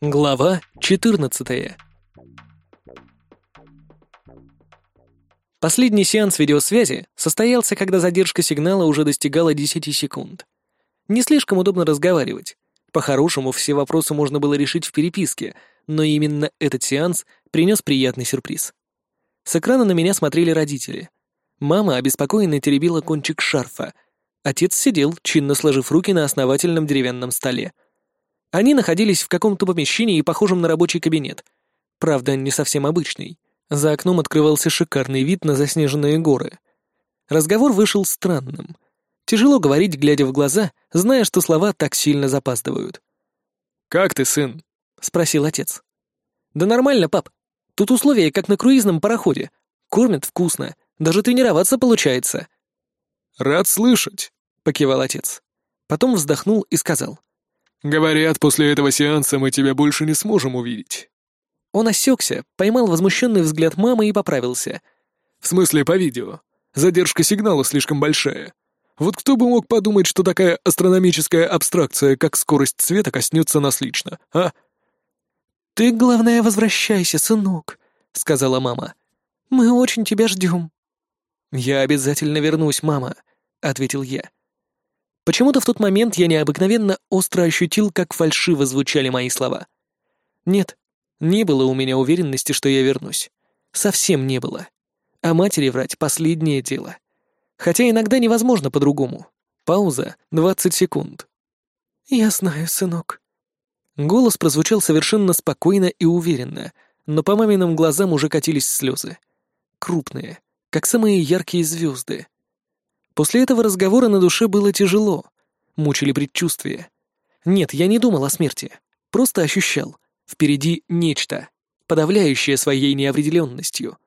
Глава 14 Последний сеанс видеосвязи состоялся, когда задержка сигнала уже достигала 10 секунд. Не слишком удобно разговаривать. По-хорошему, все вопросы можно было решить в переписке, но именно этот сеанс принес приятный сюрприз. С экрана на меня смотрели родители. Мама обеспокоенно теребила кончик шарфа. Отец сидел, чинно сложив руки на основательном деревянном столе. Они находились в каком-то помещении, похожем на рабочий кабинет. Правда, не совсем обычный. За окном открывался шикарный вид на заснеженные горы. Разговор вышел странным. Тяжело говорить, глядя в глаза, зная, что слова так сильно запаздывают. «Как ты, сын?» — спросил отец. «Да нормально, пап. Тут условия, как на круизном пароходе. Кормят вкусно. Даже тренироваться получается». «Рад слышать», — покивал отец. Потом вздохнул и сказал. «Говорят, после этого сеанса мы тебя больше не сможем увидеть». Он осекся, поймал возмущенный взгляд мамы и поправился. «В смысле, по видео. Задержка сигнала слишком большая. Вот кто бы мог подумать, что такая астрономическая абстракция, как скорость света, коснется нас лично, а?» «Ты, главное, возвращайся, сынок», — сказала мама. «Мы очень тебя ждем». «Я обязательно вернусь, мама», — ответил я. Почему-то в тот момент я необыкновенно остро ощутил, как фальшиво звучали мои слова. Нет, не было у меня уверенности, что я вернусь. Совсем не было. А матери врать — последнее дело. Хотя иногда невозможно по-другому. Пауза — 20 секунд. «Я знаю, сынок». Голос прозвучал совершенно спокойно и уверенно, но по маминым глазам уже катились слезы. Крупные, как самые яркие звезды. После этого разговора на душе было тяжело. Мучили предчувствия. Нет, я не думал о смерти. Просто ощущал. Впереди нечто, подавляющее своей неопределенностью.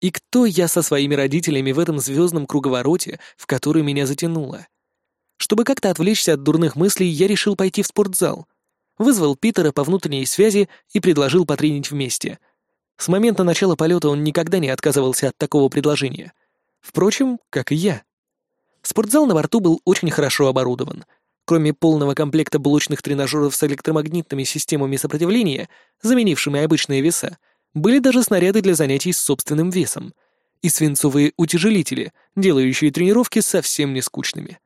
И кто я со своими родителями в этом звездном круговороте, в который меня затянуло? Чтобы как-то отвлечься от дурных мыслей, я решил пойти в спортзал. Вызвал Питера по внутренней связи и предложил потренить вместе. С момента начала полета он никогда не отказывался от такого предложения. Впрочем, как и я. Спортзал на борту был очень хорошо оборудован — Кроме полного комплекта блочных тренажеров с электромагнитными системами сопротивления, заменившими обычные веса, были даже снаряды для занятий с собственным весом и свинцовые утяжелители, делающие тренировки совсем не скучными.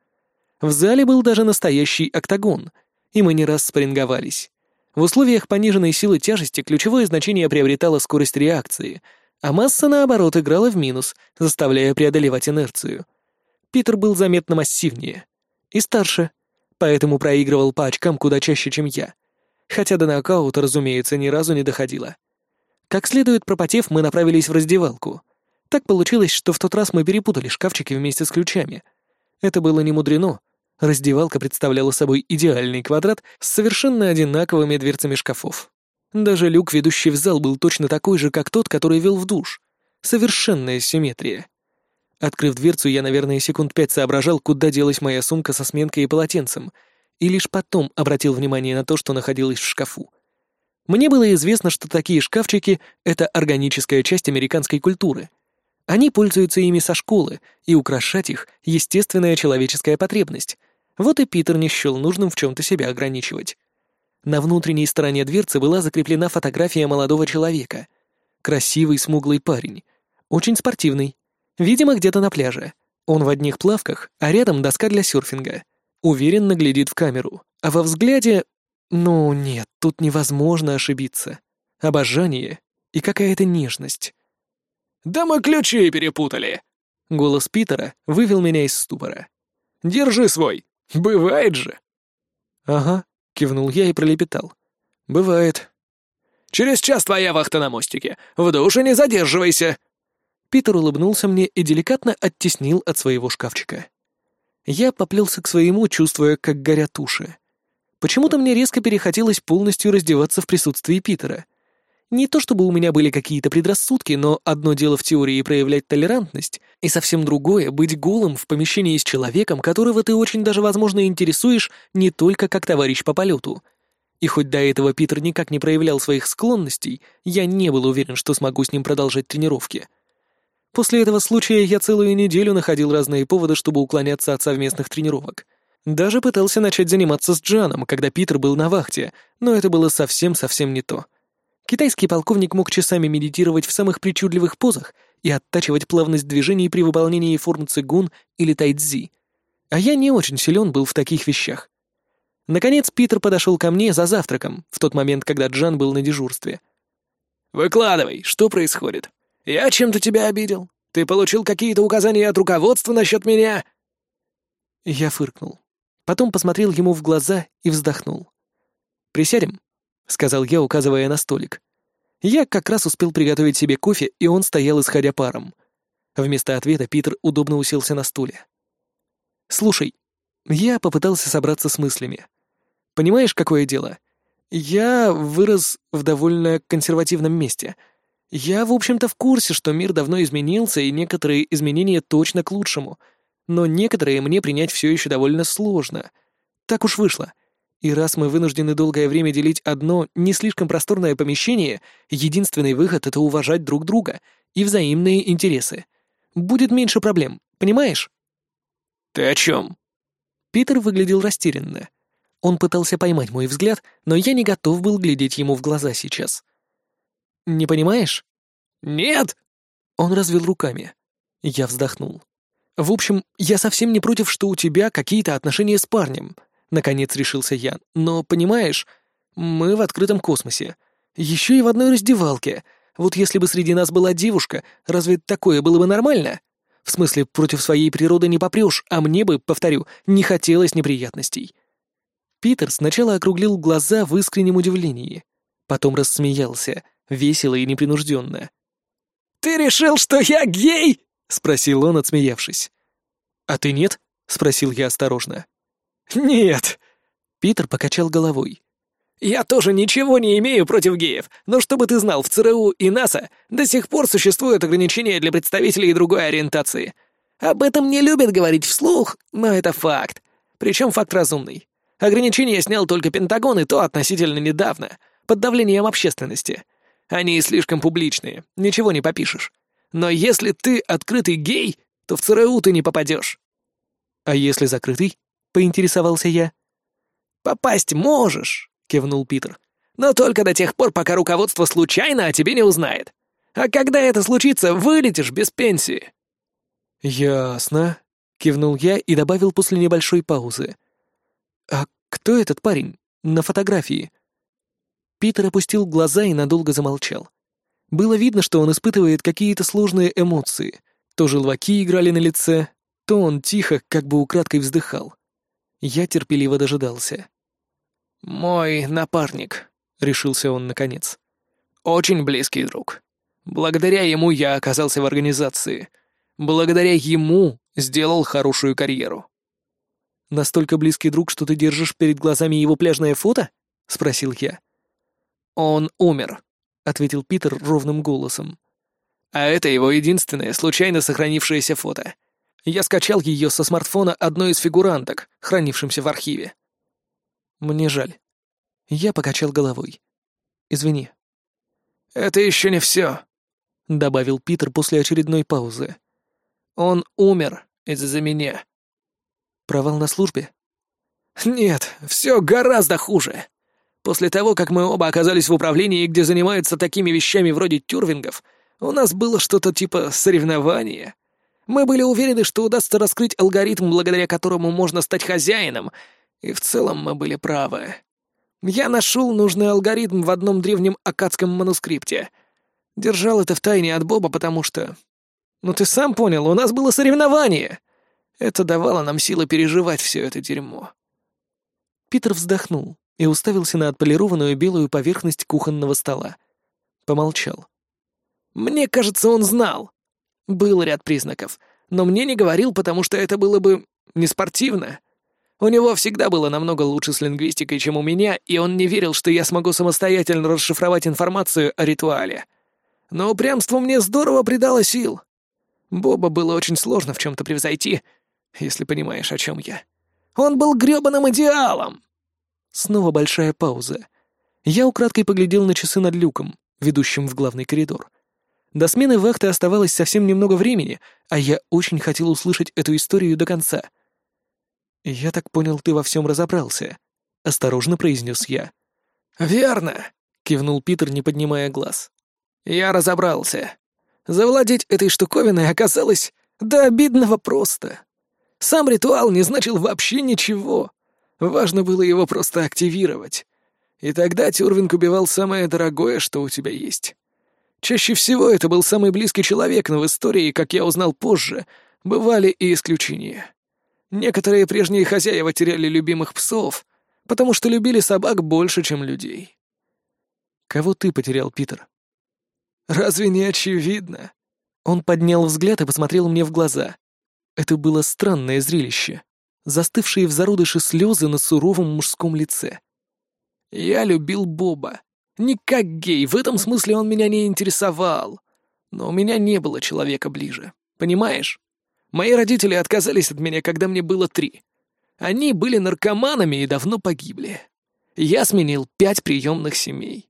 В зале был даже настоящий октагон, и мы не раз спарринговались. В условиях пониженной силы тяжести ключевое значение приобретала скорость реакции, а масса, наоборот, играла в минус, заставляя преодолевать инерцию. Питер был заметно массивнее и старше, поэтому проигрывал по очкам куда чаще, чем я. Хотя до нокаута, разумеется, ни разу не доходило. Как следует пропотев, мы направились в раздевалку. Так получилось, что в тот раз мы перепутали шкафчики вместе с ключами. Это было не мудрено. Раздевалка представляла собой идеальный квадрат с совершенно одинаковыми дверцами шкафов. Даже люк, ведущий в зал, был точно такой же, как тот, который вел в душ. Совершенная симметрия. Открыв дверцу, я, наверное, секунд пять соображал, куда делась моя сумка со сменкой и полотенцем, и лишь потом обратил внимание на то, что находилось в шкафу. Мне было известно, что такие шкафчики — это органическая часть американской культуры. Они пользуются ими со школы, и украшать их — естественная человеческая потребность. Вот и Питер не счел нужным в чем-то себя ограничивать. На внутренней стороне дверцы была закреплена фотография молодого человека. Красивый, смуглый парень. Очень спортивный, Видимо, где-то на пляже. Он в одних плавках, а рядом доска для серфинга. Уверенно глядит в камеру. А во взгляде... Ну нет, тут невозможно ошибиться. Обожание и какая-то нежность. «Да мы ключи перепутали!» Голос Питера вывел меня из ступора. «Держи свой! Бывает же!» «Ага», — кивнул я и пролепетал. «Бывает». «Через час твоя вахта на мостике. В душе не задерживайся!» Питер улыбнулся мне и деликатно оттеснил от своего шкафчика. Я поплелся к своему, чувствуя, как горят уши. Почему-то мне резко перехотелось полностью раздеваться в присутствии Питера. Не то чтобы у меня были какие-то предрассудки, но одно дело в теории проявлять толерантность, и совсем другое — быть голым в помещении с человеком, которого ты очень даже, возможно, интересуешь не только как товарищ по полету. И хоть до этого Питер никак не проявлял своих склонностей, я не был уверен, что смогу с ним продолжать тренировки. После этого случая я целую неделю находил разные поводы, чтобы уклоняться от совместных тренировок. Даже пытался начать заниматься с Джаном, когда Питер был на вахте, но это было совсем-совсем не то. Китайский полковник мог часами медитировать в самых причудливых позах и оттачивать плавность движений при выполнении форм цигун или тайцзи. А я не очень силен был в таких вещах. Наконец Питер подошел ко мне за завтраком, в тот момент, когда Джан был на дежурстве. «Выкладывай, что происходит? Я чем-то тебя обидел? Ты получил какие-то указания от руководства насчет меня?» Я фыркнул. Потом посмотрел ему в глаза и вздохнул. «Присядем», — сказал я, указывая на столик. Я как раз успел приготовить себе кофе, и он стоял, исходя паром. Вместо ответа Питер удобно уселся на стуле. «Слушай, я попытался собраться с мыслями. Понимаешь, какое дело? Я вырос в довольно консервативном месте. Я, в общем-то, в курсе, что мир давно изменился, и некоторые изменения точно к лучшему — но некоторые мне принять все еще довольно сложно. Так уж вышло. И раз мы вынуждены долгое время делить одно не слишком просторное помещение, единственный выход — это уважать друг друга и взаимные интересы. Будет меньше проблем, понимаешь? «Ты о чем?» Питер выглядел растерянно. Он пытался поймать мой взгляд, но я не готов был глядеть ему в глаза сейчас. «Не понимаешь?» «Нет!» Он развел руками. Я вздохнул. «В общем, я совсем не против, что у тебя какие-то отношения с парнем», — наконец решился я. «Но, понимаешь, мы в открытом космосе. Еще и в одной раздевалке. Вот если бы среди нас была девушка, разве такое было бы нормально? В смысле, против своей природы не попрешь, а мне бы, повторю, не хотелось неприятностей». Питер сначала округлил глаза в искреннем удивлении. Потом рассмеялся, весело и непринужденно. «Ты решил, что я гей?» — спросил он, отсмеявшись. «А ты нет?» — спросил я осторожно. «Нет». Питер покачал головой. «Я тоже ничего не имею против геев, но чтобы ты знал, в ЦРУ и НАСА до сих пор существуют ограничения для представителей другой ориентации. Об этом не любят говорить вслух, но это факт. Причем факт разумный. Ограничения снял только Пентагон, и то относительно недавно, под давлением общественности. Они слишком публичные, ничего не попишешь. Но если ты открытый гей, то в ЦРУ ты не попадешь. А если закрытый? Поинтересовался я. Попасть можешь, кивнул Питер. Но только до тех пор, пока руководство случайно о тебе не узнает. А когда это случится, вылетишь без пенсии. Ясно, кивнул я и добавил после небольшой паузы. А кто этот парень на фотографии? Питер опустил глаза и надолго замолчал. Было видно, что он испытывает какие-то сложные эмоции. То желваки играли на лице, то он тихо, как бы украдкой вздыхал. Я терпеливо дожидался. «Мой напарник», — решился он наконец. «Очень близкий друг. Благодаря ему я оказался в организации. Благодаря ему сделал хорошую карьеру». «Настолько близкий друг, что ты держишь перед глазами его пляжное фото?» — спросил я. «Он умер», — ответил Питер ровным голосом. «А это его единственное, случайно сохранившееся фото. Я скачал ее со смартфона одной из фигуранток, хранившимся в архиве». «Мне жаль». Я покачал головой. «Извини». «Это еще не все», — добавил Питер после очередной паузы. «Он умер из-за меня». «Провал на службе?» «Нет, все гораздо хуже. После того, как мы оба оказались в управлении, где занимаются такими вещами вроде тюрвингов, у нас было что-то типа соревнования. Мы были уверены, что удастся раскрыть алгоритм, благодаря которому можно стать хозяином, и в целом мы были правы. Я нашел нужный алгоритм в одном древнем акадском манускрипте. Держал это в тайне от Боба, потому что... Ну ты сам понял, у нас было соревнование. Это давало нам силы переживать все это дерьмо. Питер вздохнул и уставился на отполированную белую поверхность кухонного стола. Помолчал. «Мне кажется, он знал. Был ряд признаков, но мне не говорил, потому что это было бы неспортивно. У него всегда было намного лучше с лингвистикой, чем у меня, и он не верил, что я смогу самостоятельно расшифровать информацию о ритуале. Но упрямство мне здорово придало сил. Боба было очень сложно в чем-то превзойти, если понимаешь, о чем я. Он был грёбаным идеалом. Снова большая пауза. Я украдкой поглядел на часы над люком, ведущим в главный коридор. До смены вахты оставалось совсем немного времени, а я очень хотел услышать эту историю до конца. «Я так понял, ты во всем разобрался», — осторожно произнес я. «Верно», — кивнул Питер, не поднимая глаз. «Я разобрался. Завладеть этой штуковиной оказалось до обидного просто. Сам ритуал не значил вообще ничего. Важно было его просто активировать. И тогда Тюрвинг убивал самое дорогое, что у тебя есть. Чаще всего это был самый близкий человек, но в истории, как я узнал позже, бывали и исключения. Некоторые прежние хозяева теряли любимых псов, потому что любили собак больше, чем людей. Кого ты потерял, Питер? Разве не очевидно? Он поднял взгляд и посмотрел мне в глаза. Это было странное зрелище. Застывшие в зародыше слезы на суровом мужском лице. Я любил Боба. Не как гей, в этом смысле он меня не интересовал. Но у меня не было человека ближе. Понимаешь? Мои родители отказались от меня, когда мне было три. Они были наркоманами и давно погибли. Я сменил пять приемных семей.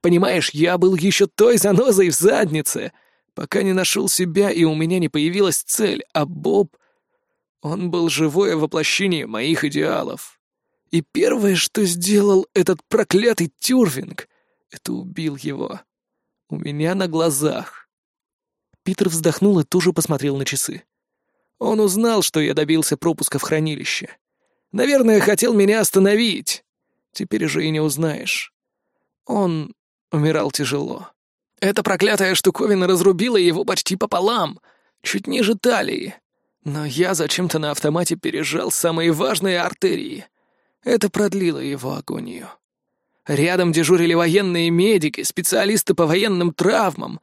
Понимаешь, я был еще той занозой в заднице, пока не нашел себя и у меня не появилась цель, а Боб... Он был живое воплощение моих идеалов. И первое, что сделал этот проклятый Тюрвинг, это убил его. У меня на глазах. Питер вздохнул и тоже посмотрел на часы. Он узнал, что я добился пропуска в хранилище. Наверное, хотел меня остановить. Теперь уже и не узнаешь. Он умирал тяжело. Эта проклятая штуковина разрубила его почти пополам, чуть ниже талии. Но я зачем-то на автомате пережал самые важные артерии. Это продлило его агонию. Рядом дежурили военные медики, специалисты по военным травмам.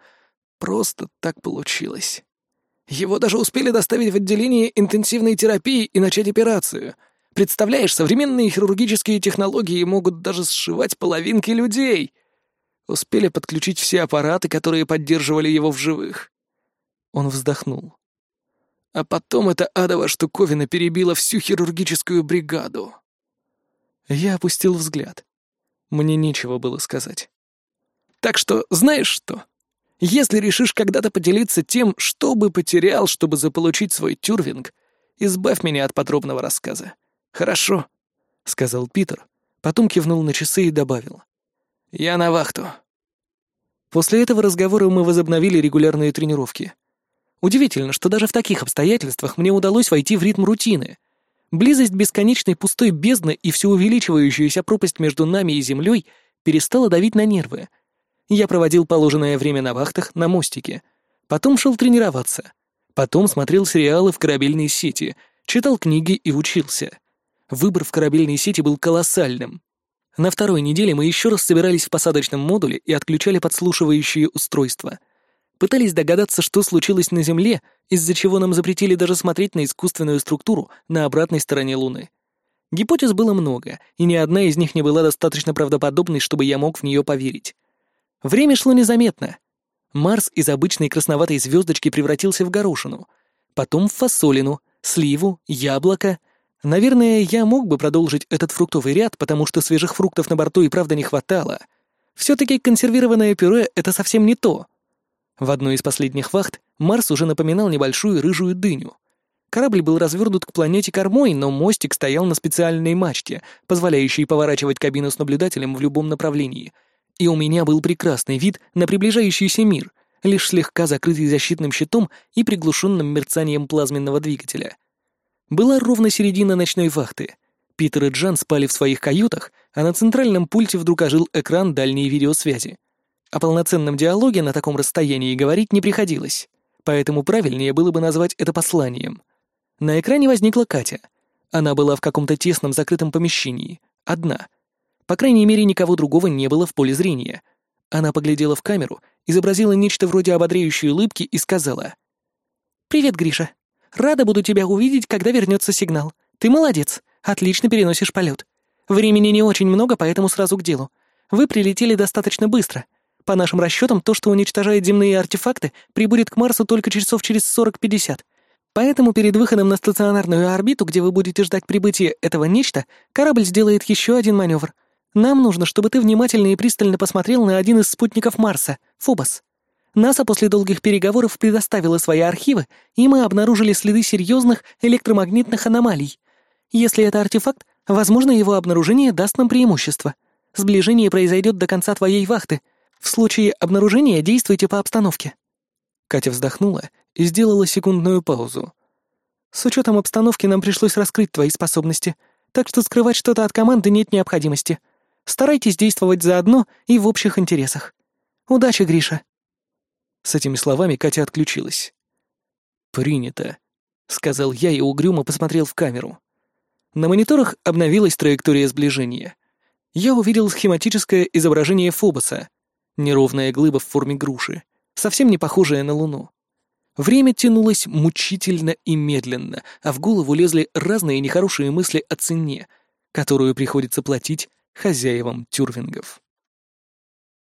Просто так получилось. Его даже успели доставить в отделение интенсивной терапии и начать операцию. Представляешь, современные хирургические технологии могут даже сшивать половинки людей. Успели подключить все аппараты, которые поддерживали его в живых. Он вздохнул. А потом эта адова штуковина перебила всю хирургическую бригаду. Я опустил взгляд. Мне нечего было сказать. Так что, знаешь что? Если решишь когда-то поделиться тем, что бы потерял, чтобы заполучить свой тюрвинг, избавь меня от подробного рассказа. Хорошо? — сказал Питер, потом кивнул на часы и добавил. «Я на вахту». После этого разговора мы возобновили регулярные тренировки. Удивительно, что даже в таких обстоятельствах мне удалось войти в ритм рутины — Близость бесконечной пустой бездны и все увеличивающаяся пропасть между нами и землей перестала давить на нервы. Я проводил положенное время на вахтах на мостике. Потом шел тренироваться. Потом смотрел сериалы в корабельной сети, читал книги и учился. Выбор в корабельной сети был колоссальным. На второй неделе мы еще раз собирались в посадочном модуле и отключали подслушивающие устройства — пытались догадаться, что случилось на Земле, из-за чего нам запретили даже смотреть на искусственную структуру на обратной стороне Луны. Гипотез было много, и ни одна из них не была достаточно правдоподобной, чтобы я мог в нее поверить. Время шло незаметно. Марс из обычной красноватой звездочки превратился в горошину, потом в фасолину, сливу, яблоко. Наверное, я мог бы продолжить этот фруктовый ряд, потому что свежих фруктов на борту и правда не хватало. Все-таки консервированное пюре — это совсем не то. В одной из последних вахт Марс уже напоминал небольшую рыжую дыню. Корабль был развернут к планете кормой, но мостик стоял на специальной мачте, позволяющей поворачивать кабину с наблюдателем в любом направлении. И у меня был прекрасный вид на приближающийся мир, лишь слегка закрытый защитным щитом и приглушенным мерцанием плазменного двигателя. Была ровно середина ночной вахты. Питер и Джан спали в своих каютах, а на центральном пульте вдруг ожил экран дальней видеосвязи. О полноценном диалоге на таком расстоянии говорить не приходилось, поэтому правильнее было бы назвать это посланием. На экране возникла Катя. Она была в каком-то тесном закрытом помещении, одна. По крайней мере, никого другого не было в поле зрения. Она поглядела в камеру, изобразила нечто вроде ободряющей улыбки и сказала. «Привет, Гриша. Рада буду тебя увидеть, когда вернется сигнал. Ты молодец, отлично переносишь полет. Времени не очень много, поэтому сразу к делу. Вы прилетели достаточно быстро. По нашим расчетам, то, что уничтожает земные артефакты, прибудет к Марсу только часов через 40-50. Поэтому перед выходом на стационарную орбиту, где вы будете ждать прибытия этого нечто, корабль сделает еще один маневр. Нам нужно, чтобы ты внимательно и пристально посмотрел на один из спутников Марса, Фобос. НАСА после долгих переговоров предоставила свои архивы, и мы обнаружили следы серьезных электромагнитных аномалий. Если это артефакт, возможно, его обнаружение даст нам преимущество. Сближение произойдет до конца твоей вахты. В случае обнаружения действуйте по обстановке». Катя вздохнула и сделала секундную паузу. «С учетом обстановки нам пришлось раскрыть твои способности, так что скрывать что-то от команды нет необходимости. Старайтесь действовать заодно и в общих интересах. Удачи, Гриша!» С этими словами Катя отключилась. «Принято», — сказал я и угрюмо посмотрел в камеру. На мониторах обновилась траектория сближения. Я увидел схематическое изображение Фобоса, неровная глыба в форме груши, совсем не похожая на Луну. Время тянулось мучительно и медленно, а в голову лезли разные нехорошие мысли о цене, которую приходится платить хозяевам тюрвингов.